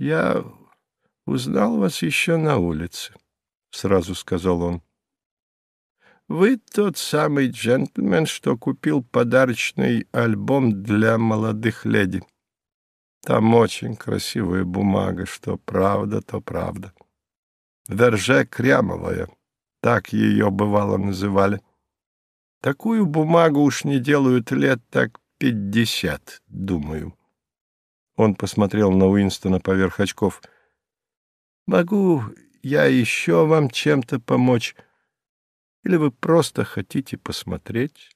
Я узнал вас еще на улице, — сразу сказал он. Вы тот самый джентльмен, что купил подарочный альбом для молодых леди. Там очень красивая бумага, что правда, то правда. Верже крямовая, так ее бывало называли. Такую бумагу уж не делают лет так пятьдесят, думаю. Он посмотрел на Уинстона поверх очков. «Могу я еще вам чем-то помочь? Или вы просто хотите посмотреть?»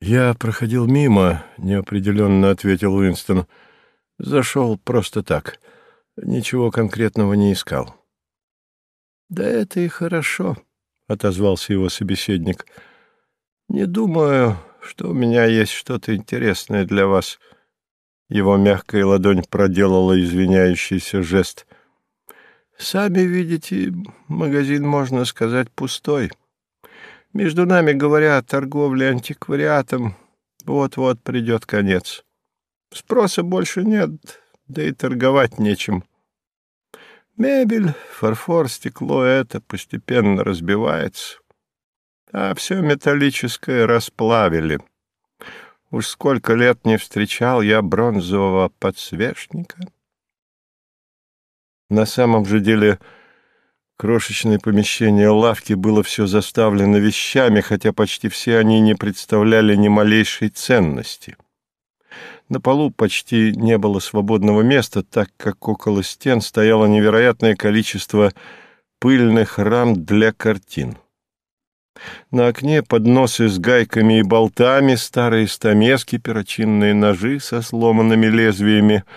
«Я проходил мимо», — неопределенно ответил Уинстон. «Зашел просто так. Ничего конкретного не искал». «Да это и хорошо», — отозвался его собеседник. «Не думаю, что у меня есть что-то интересное для вас». Его мягкая ладонь проделала извиняющийся жест. «Сами видите, магазин, можно сказать, пустой». Между нами, говоря, торговле антиквариатом, вот-вот придет конец. Спроса больше нет, да и торговать нечем. Мебель, фарфор, стекло — это постепенно разбивается. А все металлическое расплавили. Уж сколько лет не встречал я бронзового подсвечника. На самом же деле Крошечное помещение лавки было все заставлено вещами, хотя почти все они не представляли ни малейшей ценности. На полу почти не было свободного места, так как около стен стояло невероятное количество пыльных рам для картин. На окне подносы с гайками и болтами, старые стамески, перочинные ножи со сломанными лезвиями —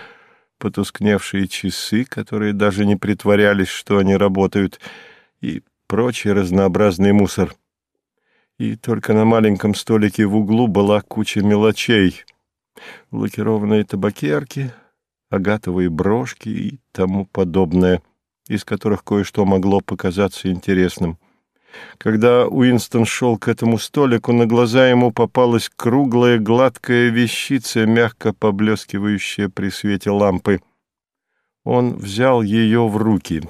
потускневшие часы, которые даже не притворялись, что они работают, и прочий разнообразный мусор. И только на маленьком столике в углу была куча мелочей. Лакированные табакерки, агатовые брошки и тому подобное, из которых кое-что могло показаться интересным — когда Уинстон шел к этому столику, на глаза ему попалась круглая гладкая вещица, мягко поблескивающая при свете лампы. Он взял ее в руки.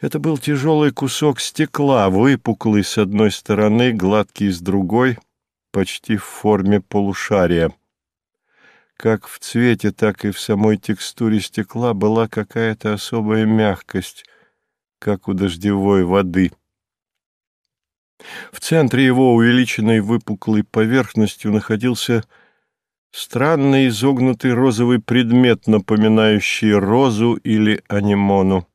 Это был тяжелый кусок стекла, выпуклый с одной стороны, гладкий с другой, почти в форме полушария. Как в цвете, так и в самой текстуре стекла была какая-то особая мягкость — как у дождевой воды. В центре его увеличенной выпуклой поверхностью находился странный изогнутый розовый предмет, напоминающий розу или анимону.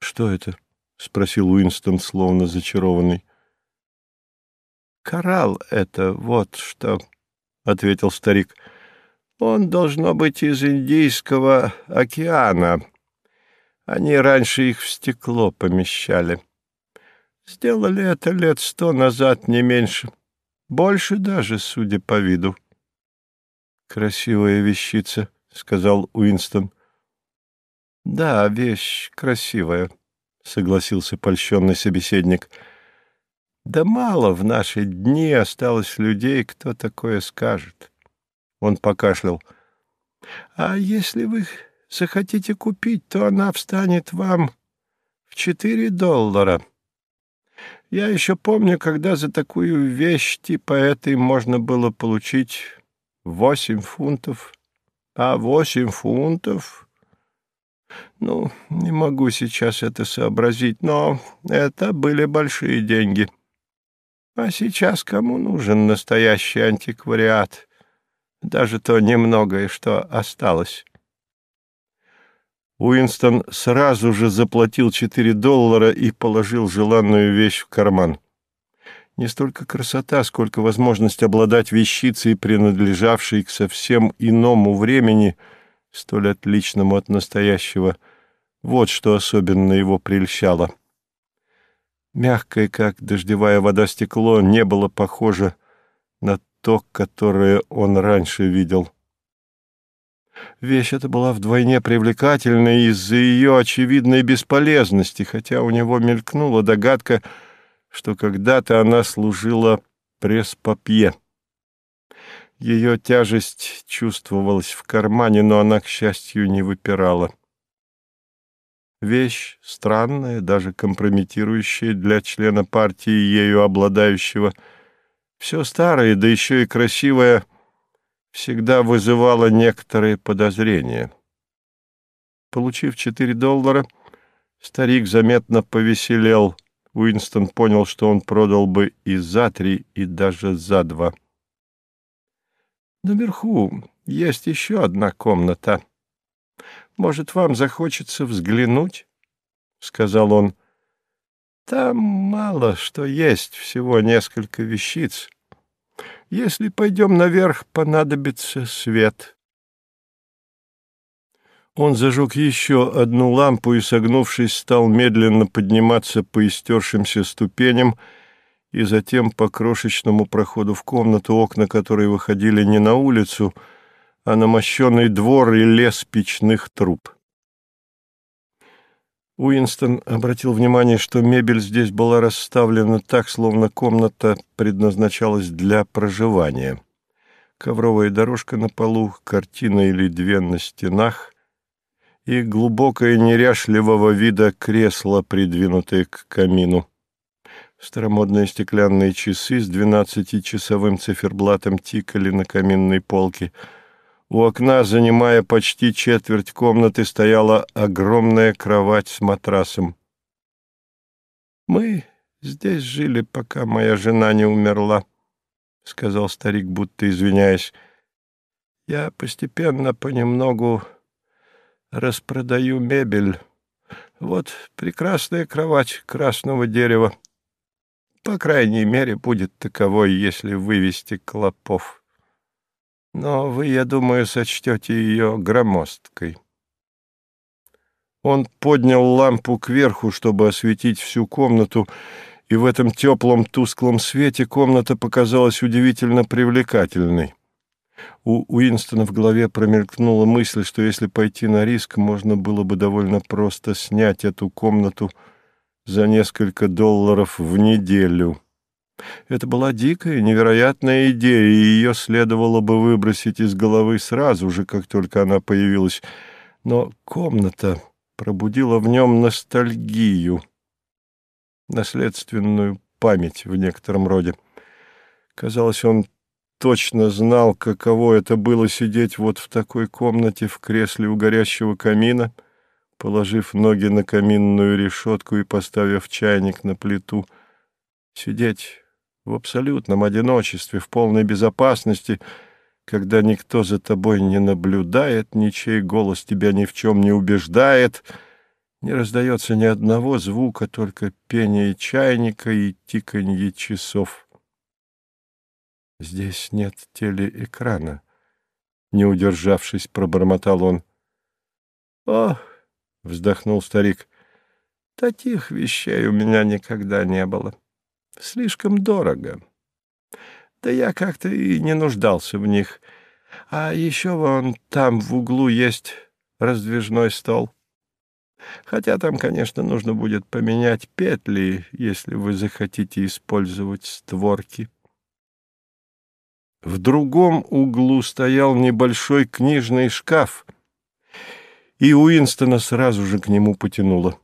«Что это?» — спросил Уинстон, словно зачарованный. «Коралл это, вот что», — ответил старик. «Он должно быть из Индийского океана, они раньше их в стекло помещали. Сделали это лет сто назад, не меньше. Больше даже, судя по виду. «Красивая вещица», — сказал Уинстон. «Да, вещь красивая», — согласился польщенный собеседник. «Да мало в наши дни осталось людей, кто такое скажет». Он покашлял. «А если вы захотите купить, то она встанет вам в четыре доллара. Я еще помню, когда за такую вещь типа этой можно было получить восемь фунтов. А восемь фунтов... Ну, не могу сейчас это сообразить, но это были большие деньги. А сейчас кому нужен настоящий антиквариат? Даже то немногое, что осталось. Уинстон сразу же заплатил 4 доллара и положил желанную вещь в карман. Не столько красота, сколько возможность обладать вещицей, принадлежавшей к совсем иному времени, столь отличному от настоящего. Вот что особенно его прельщало. Мягкое, как дождевая вода, стекло не было похоже на то, которое он раньше видел. Вещь эта была вдвойне привлекательной из-за ее очевидной бесполезности, хотя у него мелькнула догадка, что когда-то она служила пресс-папье. Ее тяжесть чувствовалась в кармане, но она, к счастью, не выпирала. Вещь странная, даже компрометирующая для члена партии, ею обладающего. Все старое, да еще и красивое, всегда вызывало некоторые подозрения. Получив четыре доллара, старик заметно повеселел. Уинстон понял, что он продал бы и за три, и даже за два. Наверху есть еще одна комната. Может, вам захочется взглянуть? — сказал он. — Там мало что есть, всего несколько вещиц. Если пойдем наверх, понадобится свет. Он зажег еще одну лампу и, согнувшись, стал медленно подниматься по истершимся ступеням, и затем по крошечному проходу в комнату, окна которой выходили не на улицу, а на мощенный двор и лес печных труб. Уинстон обратил внимание, что мебель здесь была расставлена так, словно комната предназначалась для проживания. Ковровая дорожка на полу, картина или две на стенах и глубокое неряшливого вида кресло, придвинутое к камину. Старомодные стеклянные часы с двенадцатичасовым циферблатом тикали на каминной полке. У окна, занимая почти четверть комнаты, стояла огромная кровать с матрасом. «Мы здесь жили, пока моя жена не умерла», — сказал старик, будто извиняясь. «Я постепенно, понемногу распродаю мебель. Вот прекрасная кровать красного дерева». По крайней мере, будет таковой, если вывести клопов. Но вы, я думаю, сочтете ее громоздкой. Он поднял лампу кверху, чтобы осветить всю комнату, и в этом теплом тусклом свете комната показалась удивительно привлекательной. У Уинстона в голове промелькнула мысль, что если пойти на риск, можно было бы довольно просто снять эту комнату — за несколько долларов в неделю. Это была дикая, невероятная идея, и ее следовало бы выбросить из головы сразу же, как только она появилась. Но комната пробудила в нем ностальгию, наследственную память в некотором роде. Казалось, он точно знал, каково это было сидеть вот в такой комнате в кресле у горящего камина — положив ноги на каминную решетку и поставив чайник на плиту, сидеть в абсолютном одиночестве, в полной безопасности, когда никто за тобой не наблюдает, ничей голос тебя ни в чем не убеждает, не раздается ни одного звука, только пение чайника и тиканье часов. Здесь нет телеэкрана. Не удержавшись, пробормотал он. «Ох!» — вздохнул старик. «Таких вещей у меня никогда не было. Слишком дорого. Да я как-то и не нуждался в них. А еще вон там в углу есть раздвижной стол. Хотя там, конечно, нужно будет поменять петли, если вы захотите использовать створки». В другом углу стоял небольшой книжный шкаф — и Уинстона сразу же к нему потянуло.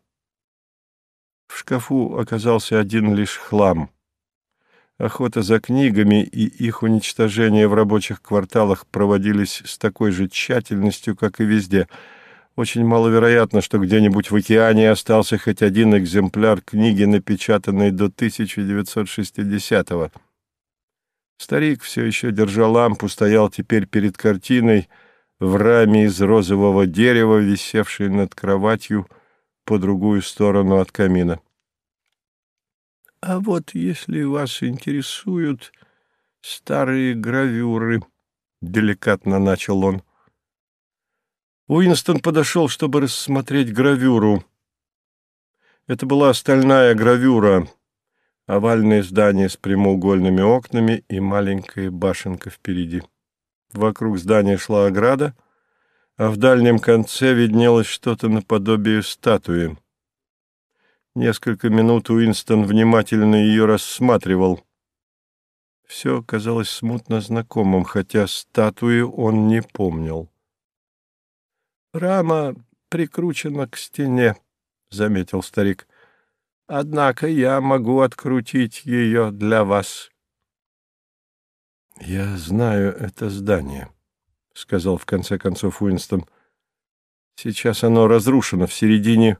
В шкафу оказался один лишь хлам. Охота за книгами и их уничтожение в рабочих кварталах проводились с такой же тщательностью, как и везде. Очень маловероятно, что где-нибудь в океане остался хоть один экземпляр книги, напечатанной до 1960-го. Старик, все еще держа лампу, стоял теперь перед картиной — в раме из розового дерева, висевшей над кроватью по другую сторону от камина. — А вот если вас интересуют старые гравюры, — деликатно начал он. Уинстон подошел, чтобы рассмотреть гравюру. Это была стальная гравюра, овальное здание с прямоугольными окнами и маленькая башенка впереди. Вокруг здания шла ограда, а в дальнем конце виднелось что-то наподобие статуи. Несколько минут Уинстон внимательно ее рассматривал. все казалось смутно знакомым, хотя статуи он не помнил. «Рама прикручена к стене», — заметил старик. «Однако я могу открутить ее для вас». «Я знаю это здание», — сказал в конце концов Уинстон. «Сейчас оно разрушено в середине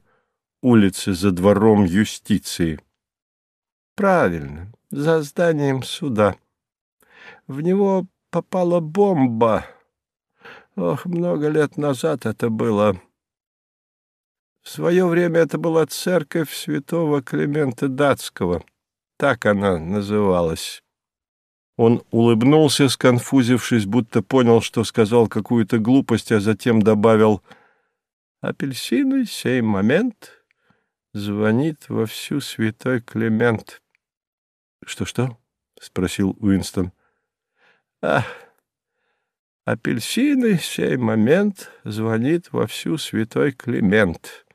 улицы за двором юстиции». «Правильно, за зданием суда. В него попала бомба. Ох, много лет назад это было. В свое время это была церковь святого Климента Датского. Так она называлась». Он улыбнулся, сконфузившись, будто понял, что сказал какую-то глупость, а затем добавил «Апельсины, сей момент, звонит вовсю святой Климент». «Что-что?» — спросил Уинстон. «Ах, апельсины, сей момент, звонит вовсю святой Климент».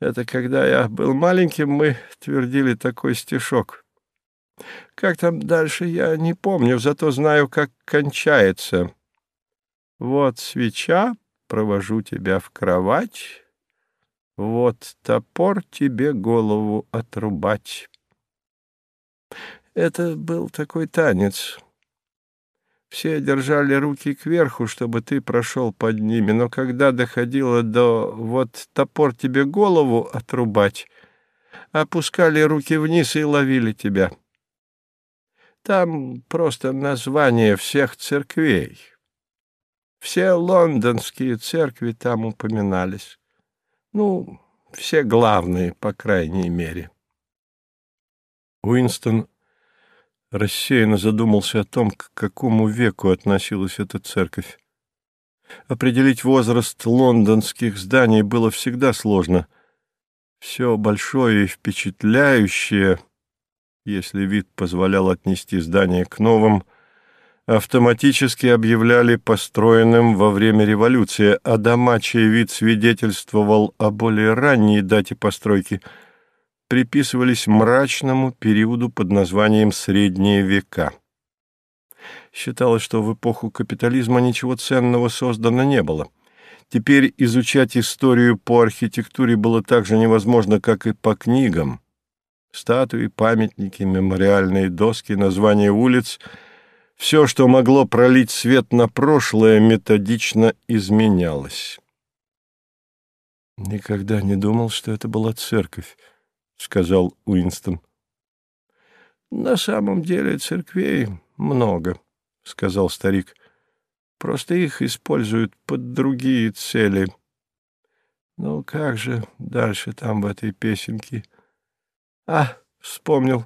Это когда я был маленьким, мы твердили такой стишок. Как там дальше, я не помню, зато знаю, как кончается. Вот свеча, провожу тебя в кровать, вот топор тебе голову отрубать. Это был такой танец. Все держали руки кверху, чтобы ты прошел под ними, но когда доходило до «вот топор тебе голову отрубать», опускали руки вниз и ловили тебя. Там просто название всех церквей. Все лондонские церкви там упоминались. Ну, все главные, по крайней мере. Уинстон рассеянно задумался о том, к какому веку относилась эта церковь. Определить возраст лондонских зданий было всегда сложно. Все большое и впечатляющее — если вид позволял отнести здание к новым, автоматически объявляли построенным во время революции, а дома, чей вид свидетельствовал о более ранней дате постройки, приписывались мрачному периоду под названием «Средние века». Считалось, что в эпоху капитализма ничего ценного создано не было. Теперь изучать историю по архитектуре было так же невозможно, как и по книгам. Статуи, памятники, мемориальные доски, названия улиц — все, что могло пролить свет на прошлое, методично изменялось. «Никогда не думал, что это была церковь», — сказал Уинстон. «На самом деле церквей много», — сказал старик. «Просто их используют под другие цели. Ну как же дальше там в этой песенке?» А, вспомнил.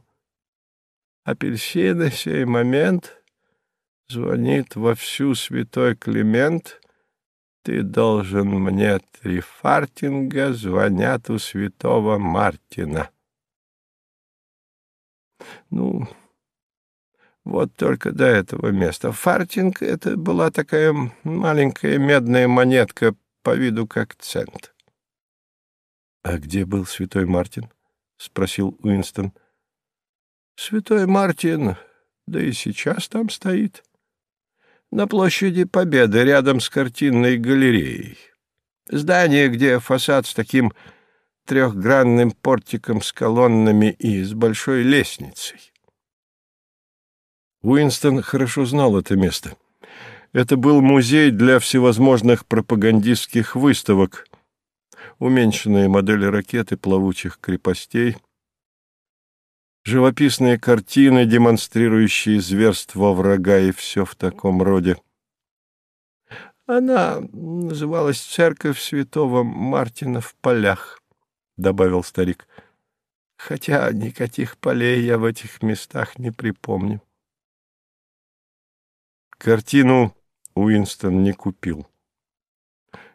Апельсины сей момент звонит вовсю святой Климент. Ты должен мне три фартинга, звонят у святого Мартина. Ну, вот только до этого места. Фартинг — это была такая маленькая медная монетка по виду как цент. — А где был святой Мартин? — спросил Уинстон. — Святой Мартин, да и сейчас там стоит. На площади Победы, рядом с картинной галереей. Здание, где фасад с таким трехгранным портиком с колоннами и с большой лестницей. Уинстон хорошо знал это место. Это был музей для всевозможных пропагандистских выставок, уменьшенные модели ракеты плавучих крепостей, живописные картины, демонстрирующие зверство врага и все в таком роде. «Она называлась Церковь Святого Мартина в полях», — добавил старик. «Хотя никаких полей я в этих местах не припомню». Картину Уинстон не купил.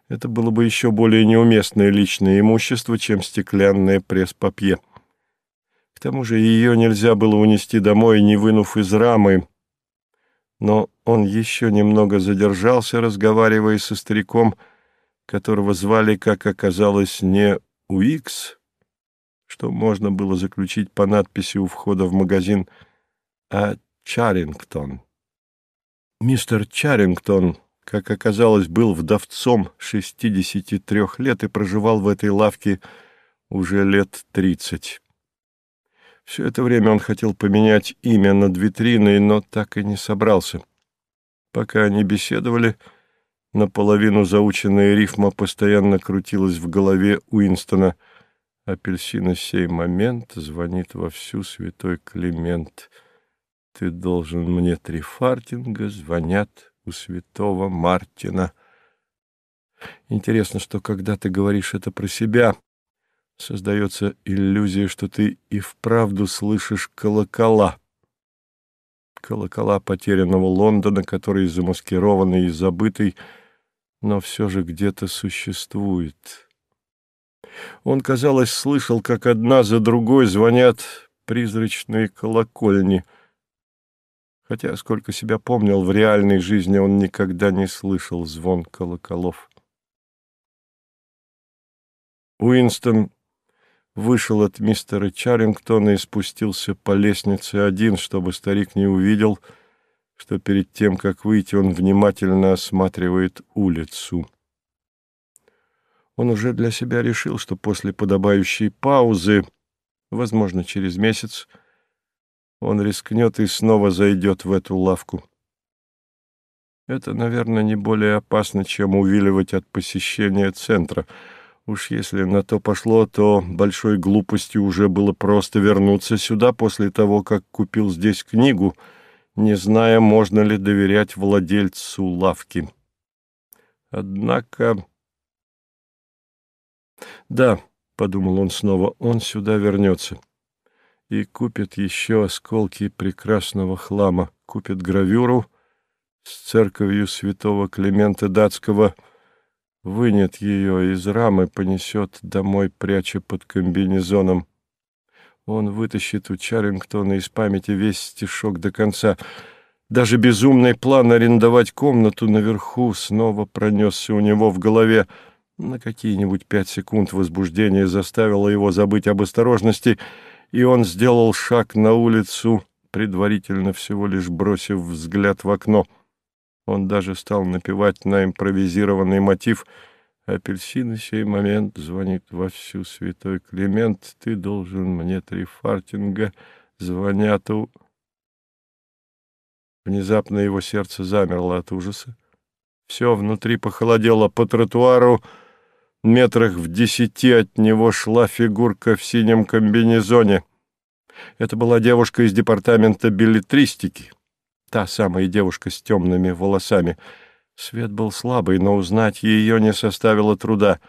Это было бы еще более неуместное личное имущество, чем стеклянное пресс-папье. К тому же ее нельзя было унести домой, не вынув из рамы. Но он еще немного задержался, разговаривая со стариком, которого звали, как оказалось, не Уикс, что можно было заключить по надписи у входа в магазин, а Чарингтон. Мистер Чарингтон, как оказалось, был вдовцом 63 лет и проживал в этой лавке уже лет 30. Все это время он хотел поменять имя над витриной, но так и не собрался. Пока они беседовали, наполовину заученная рифма постоянно крутилась в голове Уинстона. Апельсина сей момент звонит во всю святой Климент. Ты должен мне три фартинга, звонят у святого Мартина. Интересно, что когда ты говоришь это про себя, создается иллюзия, что ты и вправду слышишь колокола колокола потерянного Лондона, который замаскированный и забытый, но все же где-то существует. Он, казалось, слышал, как одна за другой звонят призрачные колокольни. Хотя, сколько себя помнил, в реальной жизни он никогда не слышал звон колоколов. Уинстон вышел от мистера Чарингтона и спустился по лестнице один, чтобы старик не увидел, что перед тем, как выйти, он внимательно осматривает улицу. Он уже для себя решил, что после подобающей паузы, возможно, через месяц, он рискнет и снова зайдет в эту лавку. Это, наверное, не более опасно, чем увиливать от посещения центра — Уж если на то пошло, то большой глупостью уже было просто вернуться сюда после того, как купил здесь книгу, не зная, можно ли доверять владельцу лавки. Однако... Да, — подумал он снова, — он сюда вернется и купит еще осколки прекрасного хлама, купит гравюру с церковью святого Климента Датского — вынет ее из рамы, понесет домой, пряча под комбинезоном. Он вытащит у Чарингтона из памяти весь стишок до конца. Даже безумный план арендовать комнату наверху снова пронесся у него в голове. На какие-нибудь пять секунд возбуждение заставило его забыть об осторожности, и он сделал шаг на улицу, предварительно всего лишь бросив взгляд в окно — он даже стал напевать на импровизированный мотив. «Апельсины сей момент звонит во всю святой Климент, ты должен мне три фартинга, звонят у...» Внезапно его сердце замерло от ужаса. Все внутри похолодело по тротуару, метрах в десяти от него шла фигурка в синем комбинезоне. Это была девушка из департамента билетристики. Та самая девушка с темными волосами. Свет был слабый, но узнать ее не составило труда.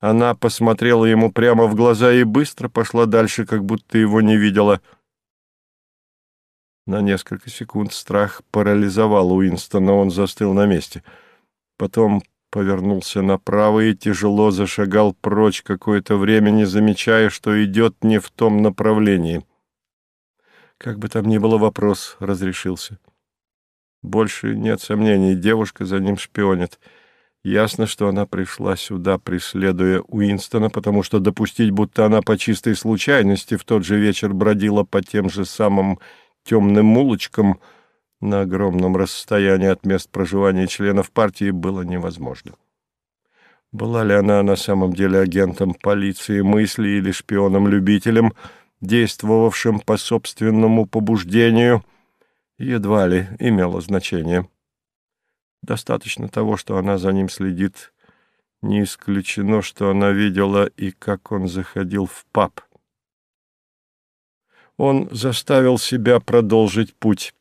Она посмотрела ему прямо в глаза и быстро пошла дальше, как будто его не видела. На несколько секунд страх парализовал Уинстона, он застыл на месте. Потом повернулся направо и тяжело зашагал прочь какое-то время, не замечая, что идет не в том направлении. Как бы там ни было, вопрос разрешился. Больше нет сомнений, девушка за ним шпионит. Ясно, что она пришла сюда, преследуя Уинстона, потому что допустить, будто она по чистой случайности в тот же вечер бродила по тем же самым темным улочкам на огромном расстоянии от мест проживания членов партии, было невозможно. Была ли она на самом деле агентом полиции мысли или шпионом-любителем — действовавшим по собственному побуждению, едва ли имело значение. Достаточно того, что она за ним следит. Не исключено, что она видела и как он заходил в паб. Он заставил себя продолжить путь.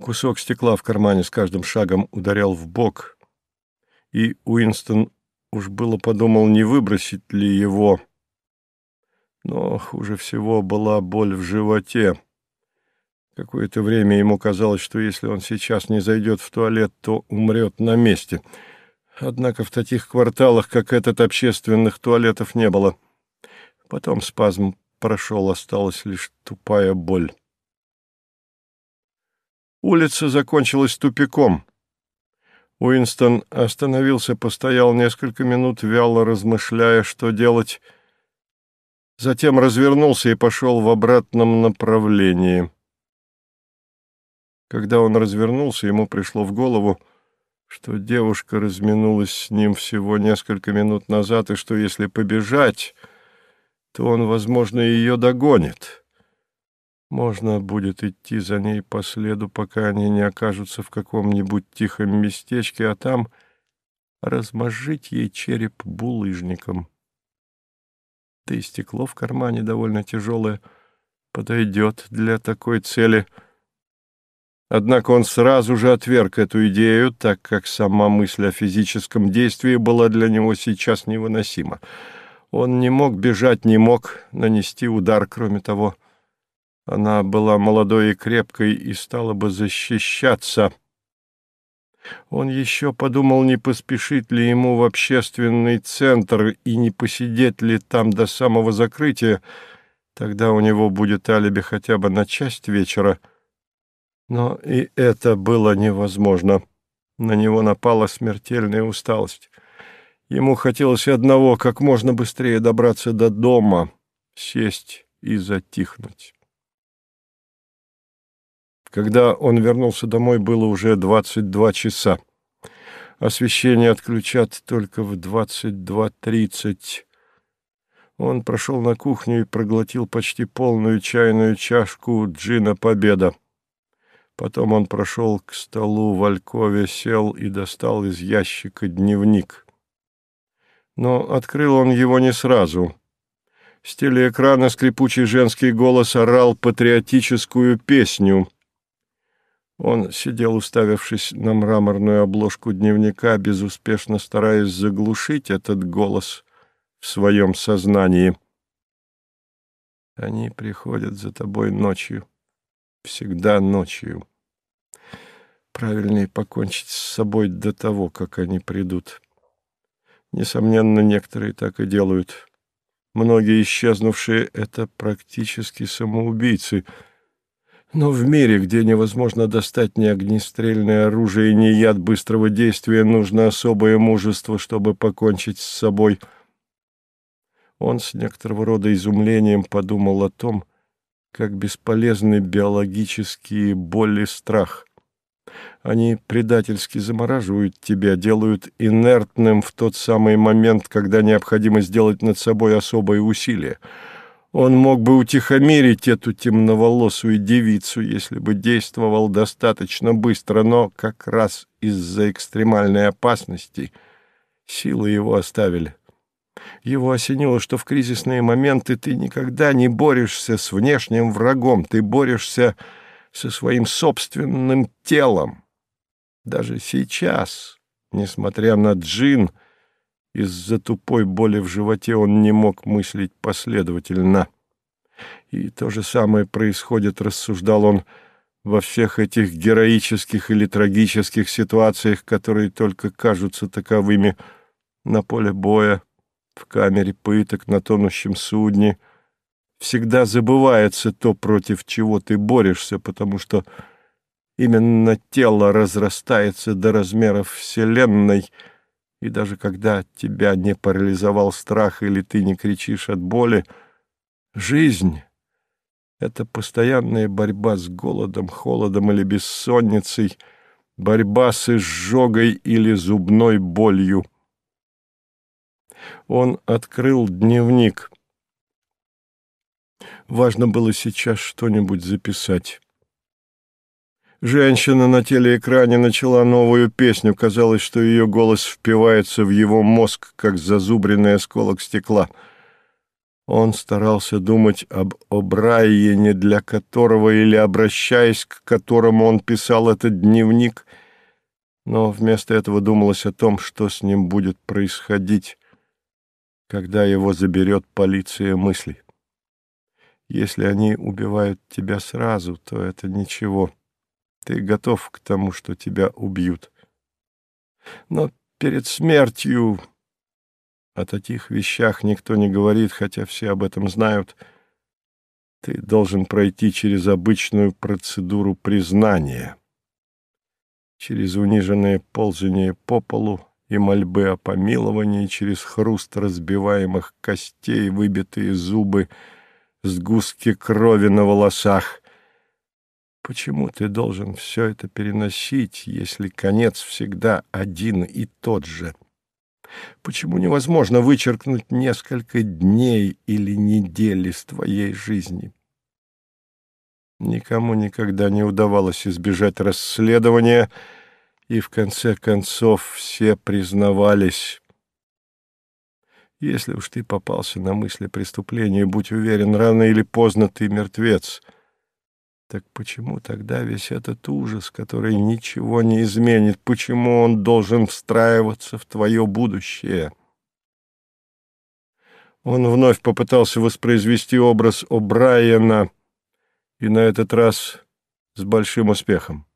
Кусок стекла в кармане с каждым шагом ударял в бок, и Уинстон уж было подумал, не выбросить ли его, но хуже всего была боль в животе. Какое-то время ему казалось, что если он сейчас не зайдет в туалет, то умрет на месте. Однако в таких кварталах, как этот, общественных туалетов не было. Потом спазм прошел, осталась лишь тупая боль. Улица закончилась тупиком. Уинстон остановился, постоял несколько минут, вяло размышляя, что делать — затем развернулся и пошел в обратном направлении. Когда он развернулся, ему пришло в голову, что девушка разминулась с ним всего несколько минут назад, и что если побежать, то он, возможно, ее догонит. Можно будет идти за ней по следу, пока они не окажутся в каком-нибудь тихом местечке, а там размозжить ей череп булыжником. Да и стекло в кармане довольно тяжелое, подойдет для такой цели — Однако он сразу же отверг эту идею, так как сама мысль о физическом действии была для него сейчас невыносима. Он не мог бежать, не мог нанести удар, кроме того. Она была молодой и крепкой и стала бы защищаться. Он еще подумал, не поспешить ли ему в общественный центр и не посидеть ли там до самого закрытия. Тогда у него будет алиби хотя бы на часть вечера — но и это было невозможно. На него напала смертельная усталость. Ему хотелось одного — как можно быстрее добраться до дома, сесть и затихнуть. Когда он вернулся домой, было уже 22 часа. Освещение отключат только в 22.30. Он прошел на кухню и проглотил почти полную чайную чашку джина «Победа». Потом он прошел к столу в Алькове, сел и достал из ящика дневник. Но открыл он его не сразу. С телеэкрана скрипучий женский голос орал патриотическую песню. Он сидел, уставившись на мраморную обложку дневника, безуспешно стараясь заглушить этот голос в своем сознании. «Они приходят за тобой ночью» всегда ночью. Правильнее покончить с собой до того, как они придут. Несомненно, некоторые так и делают. Многие исчезнувшие — это практически самоубийцы. Но в мире, где невозможно достать ни огнестрельное оружие, ни яд быстрого действия, нужно особое мужество, чтобы покончить с собой. Он с некоторого рода изумлением подумал о том, как бесполезны биологические боль и страх. Они предательски замораживают тебя, делают инертным в тот самый момент, когда необходимо сделать над собой особое усилие. Он мог бы утихомирить эту темноволосую девицу, если бы действовал достаточно быстро, но как раз из-за экстремальной опасности силы его оставили. Его осенило, что в кризисные моменты ты никогда не борешься с внешним врагом, ты борешься со своим собственным телом. Даже сейчас, несмотря на джин, из-за тупой боли в животе он не мог мыслить последовательно. И то же самое происходит, рассуждал он, во всех этих героических или трагических ситуациях, которые только кажутся таковыми на поле боя, в камере пыток, на тонущем судне. Всегда забывается то, против чего ты борешься, потому что именно тело разрастается до размеров Вселенной, и даже когда тебя не парализовал страх или ты не кричишь от боли, жизнь — это постоянная борьба с голодом, холодом или бессонницей, борьба с изжогой или зубной болью — он открыл дневник. Важно было сейчас что-нибудь записать. Женщина на телеэкране начала новую песню. Казалось, что ее голос впивается в его мозг, как зазубренный осколок стекла. Он старался думать об О'Брайене, для которого или обращаясь к которому он писал этот дневник, но вместо этого думалось о том, что с ним будет происходить когда его заберет полиция мыслей. Если они убивают тебя сразу, то это ничего. Ты готов к тому, что тебя убьют. Но перед смертью... О таких вещах никто не говорит, хотя все об этом знают. Ты должен пройти через обычную процедуру признания. Через униженное ползание по полу, и мольбы о помиловании через хруст разбиваемых костей, выбитые зубы, сгустки крови на волосах. Почему ты должен все это переносить, если конец всегда один и тот же? Почему невозможно вычеркнуть несколько дней или недель из твоей жизни? Никому никогда не удавалось избежать расследования, и в конце концов все признавались. Если уж ты попался на мысли преступления, будь уверен, рано или поздно ты мертвец — так почему тогда весь этот ужас, который ничего не изменит, почему он должен встраиваться в твое будущее? Он вновь попытался воспроизвести образ О'Брайена, и на этот раз с большим успехом.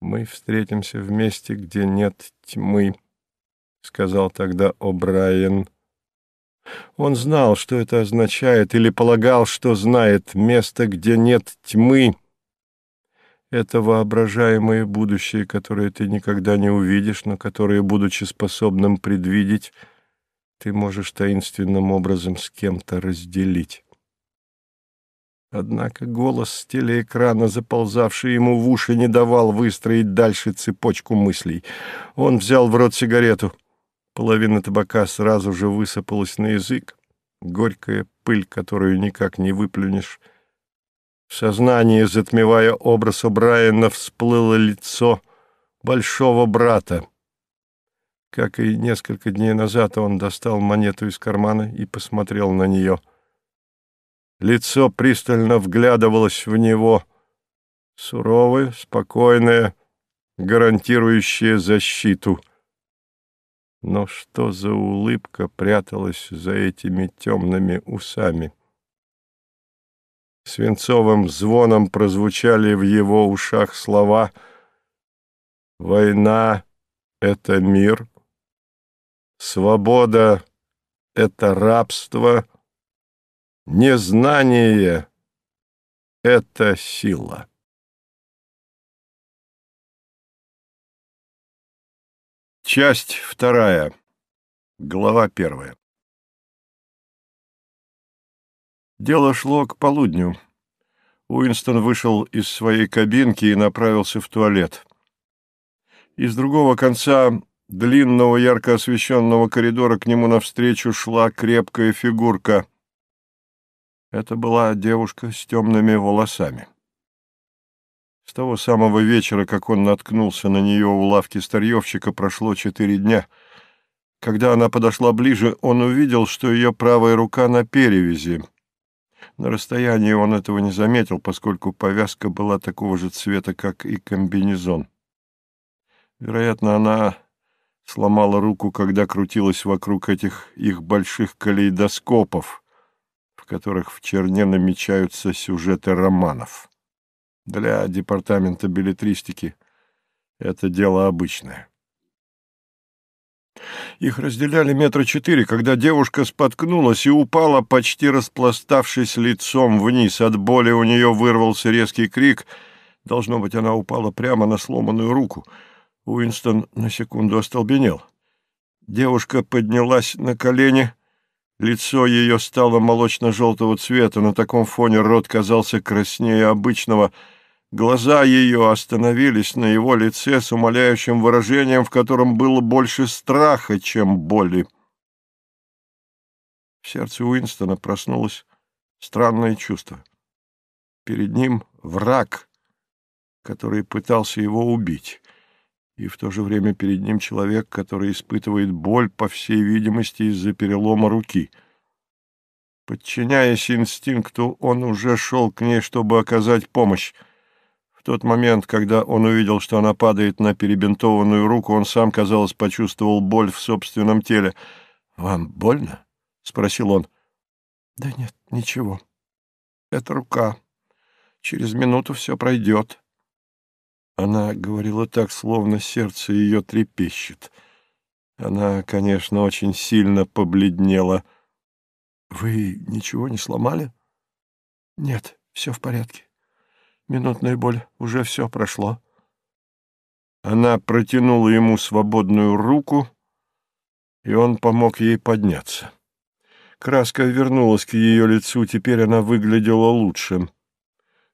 «Мы встретимся в месте, где нет тьмы», — сказал тогда О'Брайен. Он знал, что это означает, или полагал, что знает место, где нет тьмы. Это воображаемое будущее, которое ты никогда не увидишь, но которое, будучи способным предвидеть, ты можешь таинственным образом с кем-то разделить. Однако голос с телеэкрана, заползавший ему в уши, не давал выстроить дальше цепочку мыслей. Он взял в рот сигарету — Половина табака сразу же высыпалась на язык, горькая пыль, которую никак не выплюнешь. В сознании, затмевая образ Брайана, всплыло лицо большого брата. Как и несколько дней назад, он достал монету из кармана и посмотрел на нее. Лицо пристально вглядывалось в него, суровое, спокойное, гарантирующее защиту — но что за улыбка пряталась за этими темными усами? Свинцовым звоном прозвучали в его ушах слова «Война — это мир», «Свобода — это рабство», «Незнание — это сила». Часть вторая. Глава первая. Дело шло к полудню. Уинстон вышел из своей кабинки и направился в туалет. Из другого конца длинного ярко освещенного коридора к нему навстречу шла крепкая фигурка. Это была девушка с темными волосами. С того самого вечера, как он наткнулся на нее у лавки старьевщика, прошло четыре дня. Когда она подошла ближе, он увидел, что ее правая рука на перевязи. На расстоянии он этого не заметил, поскольку повязка была такого же цвета, как и комбинезон. Вероятно, она сломала руку, когда крутилась вокруг этих их больших калейдоскопов, в которых в черне намечаются сюжеты романов. Для департамента билетристики это дело обычное. Их разделяли метра четыре, когда девушка споткнулась и упала, почти распластавшись лицом вниз. От боли у нее вырвался резкий крик. Должно быть, она упала прямо на сломанную руку. Уинстон на секунду остолбенел. Девушка поднялась на колени. Лицо ее стало молочно-желтого цвета. На таком фоне рот казался краснее обычного — Глаза ее остановились на его лице с умоляющим выражением, в котором было больше страха, чем боли. В сердце Уинстона проснулось странное чувство. Перед ним враг, который пытался его убить, и в то же время перед ним человек, который испытывает боль, по всей видимости, из-за перелома руки. Подчиняясь инстинкту, он уже шел к ней, чтобы оказать помощь. В тот момент, когда он увидел, что она падает на перебинтованную руку, он сам, казалось, почувствовал боль в собственном теле. «Вам больно?» — спросил он. «Да нет, ничего. Это рука. Через минуту все пройдет». Она говорила так, словно сердце ее трепещет. Она, конечно, очень сильно побледнела. «Вы ничего не сломали?» «Нет, все в порядке». Минутная боль. Уже все прошло. Она протянула ему свободную руку, и он помог ей подняться. Краска вернулась к ее лицу, теперь она выглядела лучше.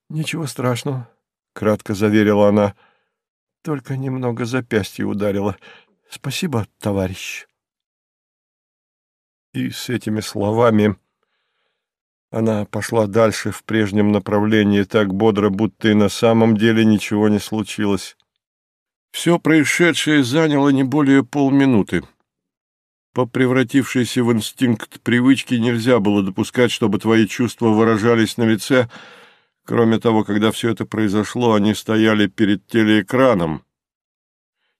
Ничего страшного, — кратко заверила она. Только немного запястье ударило. Спасибо, товарищ. И с этими словами она пошла дальше в прежнем направлении так бодро, будто и на самом деле ничего не случилось. Все происшедшее заняло не более полминуты. По превратившейся в инстинкт привычки нельзя было допускать, чтобы твои чувства выражались на лице. Кроме того, когда все это произошло, они стояли перед телеэкраном.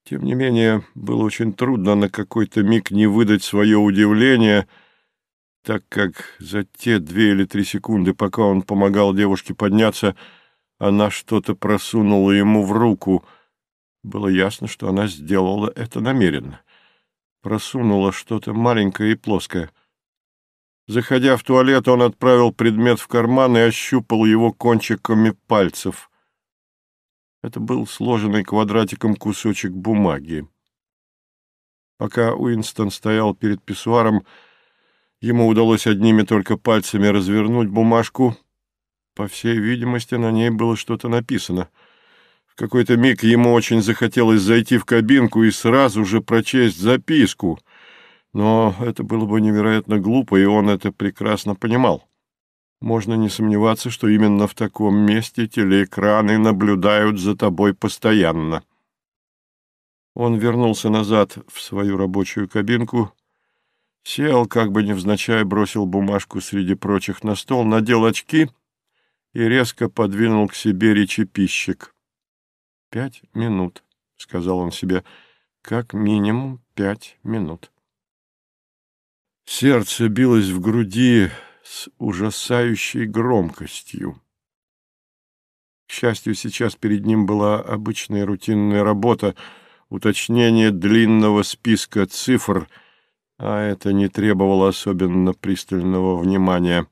Тем не менее, было очень трудно на какой-то миг не выдать свое удивление, так как за те две или три секунды, пока он помогал девушке подняться, она что-то просунула ему в руку. Было ясно, что она сделала это намеренно просунула что-то маленькое и плоское. Заходя в туалет, он отправил предмет в карман и ощупал его кончиками пальцев. Это был сложенный квадратиком кусочек бумаги. Пока Уинстон стоял перед писсуаром, ему удалось одними только пальцами развернуть бумажку. По всей видимости, на ней было что-то написано — какой-то миг ему очень захотелось зайти в кабинку и сразу же прочесть записку, но это было бы невероятно глупо, и он это прекрасно понимал. Можно не сомневаться, что именно в таком месте телеэкраны наблюдают за тобой постоянно. Он вернулся назад в свою рабочую кабинку, сел, как бы невзначай бросил бумажку среди прочих на стол, надел очки и резко подвинул к себе речепищик. «Пять минут», — сказал он себе, — «как минимум пять минут». Сердце билось в груди с ужасающей громкостью. К счастью, сейчас перед ним была обычная рутинная работа, уточнение длинного списка цифр, а это не требовало особенно пристального внимания.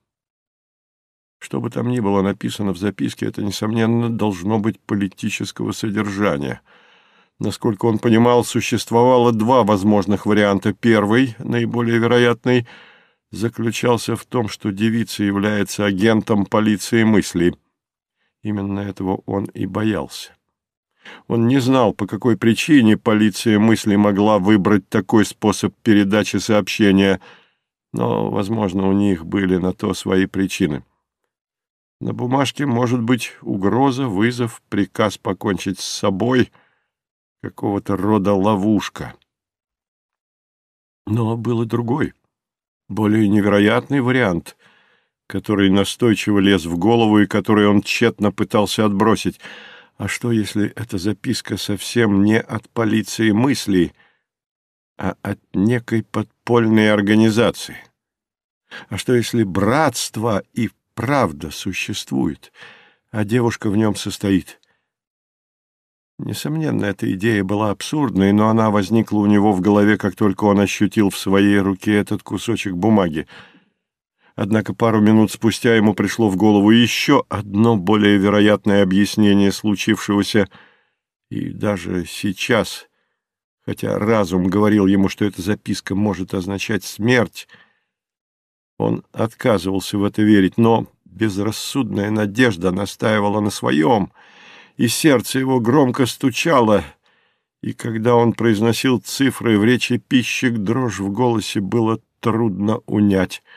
Что бы там ни было написано в записке, это, несомненно, должно быть политического содержания. Насколько он понимал, существовало два возможных варианта. Первый, наиболее вероятный, заключался в том, что девица является агентом полиции мыслей. Именно этого он и боялся. Он не знал, по какой причине полиция мысли могла выбрать такой способ передачи сообщения, но, возможно, у них были на то свои причины. На бумажке может быть угроза, вызов, приказ покончить с собой, какого-то рода ловушка. Но был и другой, более невероятный вариант, который настойчиво лез в голову и который он тщетно пытался отбросить. А что, если эта записка совсем не от полиции мыслей, а от некой подпольной организации? А что, если братство и правда существует, а девушка в нем состоит. Несомненно, эта идея была абсурдной, но она возникла у него в голове, как только он ощутил в своей руке этот кусочек бумаги. Однако пару минут спустя ему пришло в голову еще одно более вероятное объяснение случившегося, и даже сейчас, хотя разум говорил ему, что эта записка может означать смерть, он отказывался в это верить, но безрассудная надежда настаивала на своем, и сердце его громко стучало, и когда он произносил цифры в речи пищик, дрожь в голосе было трудно унять —